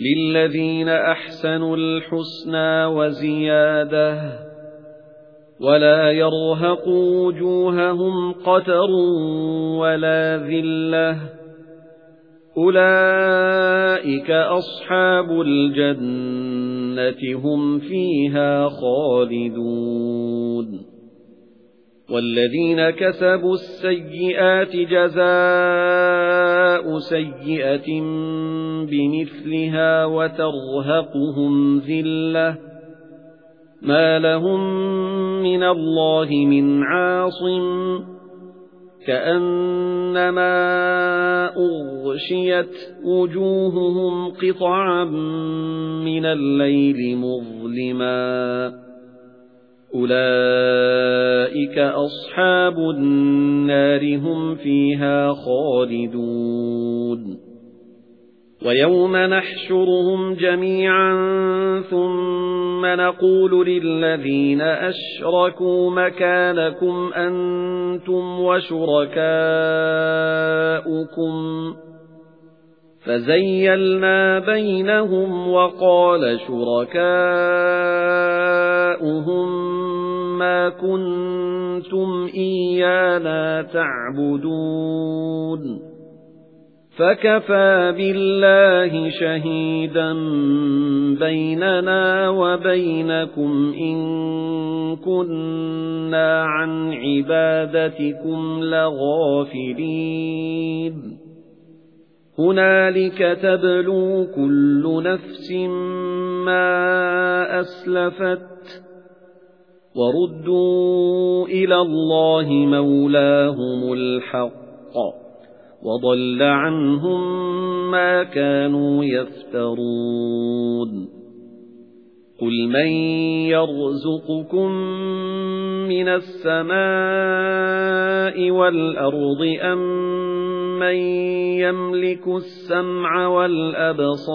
لِلَّذِينَ أَحْسَنُوا الْحُسْنَى وَزِيَادَةٌ وَلَا يَرْهَقُ وُجُوهَهُمْ قَتَرٌ وَلَا ذِلَّةٌ أُولَئِكَ أَصْحَابُ الْجَنَّةِ هُمْ فِيهَا خَالِدُونَ وَالَّذِينَ كَسَبُوا السَّيِّئَاتِ جَزَاءُ سَيِّئَةٍ بِمِثْلِهَا وَتَرْهَقُهُمْ ذِلَّةٌ مَا لَهُم مِّنَ اللَّهِ مِنْ عَاصِمٍ كَأَنَّمَا أُغْشِيَتْ وُجُوهُهُمْ قِطَعًا مِّنَ اللَّيْلِ مُظْلِمًا أُولَئِكَ أَصْحَابُ النَّارِ هُمْ فِيهَا خَالِدُونَ وَيَوْمَ نَحْشُرُهُمْ جَمِيعًا ثُمَّ نَقُولُ لِلَّذِينَ أَشْرَكُوا مَكَانَكُمْ أَنْتُمْ وَشُرَكَاؤُكُمْ فَزَيَّلْنَا بَيْنَهُمْ وَقَالَ شُرَكَاؤُهُم مَا كُنتُمْ إِيَّانَا تَعْبُدُونَ. فَكَفَى بِاللَّهِ شَهِيدًا بَيْنَنَا وَبَيْنَكُمْ إِن كُنَّا عَن عِبَادَتِكُمْ لَغَافِلِينَ. هُنَالِكَ تَبْلُو كُلُّ نَفْسٍ مَا أَسْلَفَتْ وَرُدُّوا إِلَى اللَّهِ مَوْلَاهُمُ الْحَقِّ وَضَلَّ عَنْهُم مَّا كَانُوا يَفْتَرُونَ قُلْ مَن يَرْزُقُكُم مِّنَ السَّمَاءِ وَالْأَرْضِ أَمَّن يَمْلِكُ السَّمْعَ وَالْأَبْصَارَ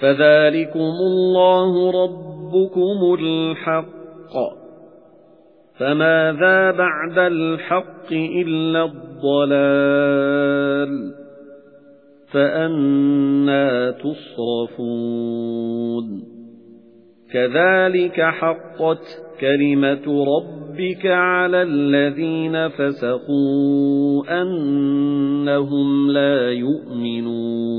فَذَلِكُمُ اللَّهُ رَبُّكُمُ الْحَقُّ. فَمَاذَا بَعْدَ الْحَقِّ إِلَّا الضَّلَالُ. فَأَنَّى تُصْرَفُونَ. كَذَلِكَ حَقَّتْ كَلِمَةُ رَبِّكَ عَلَى الَّذِينَ فَسَقُوا أَنَّهُمْ لَا يُؤْمِنُونَ.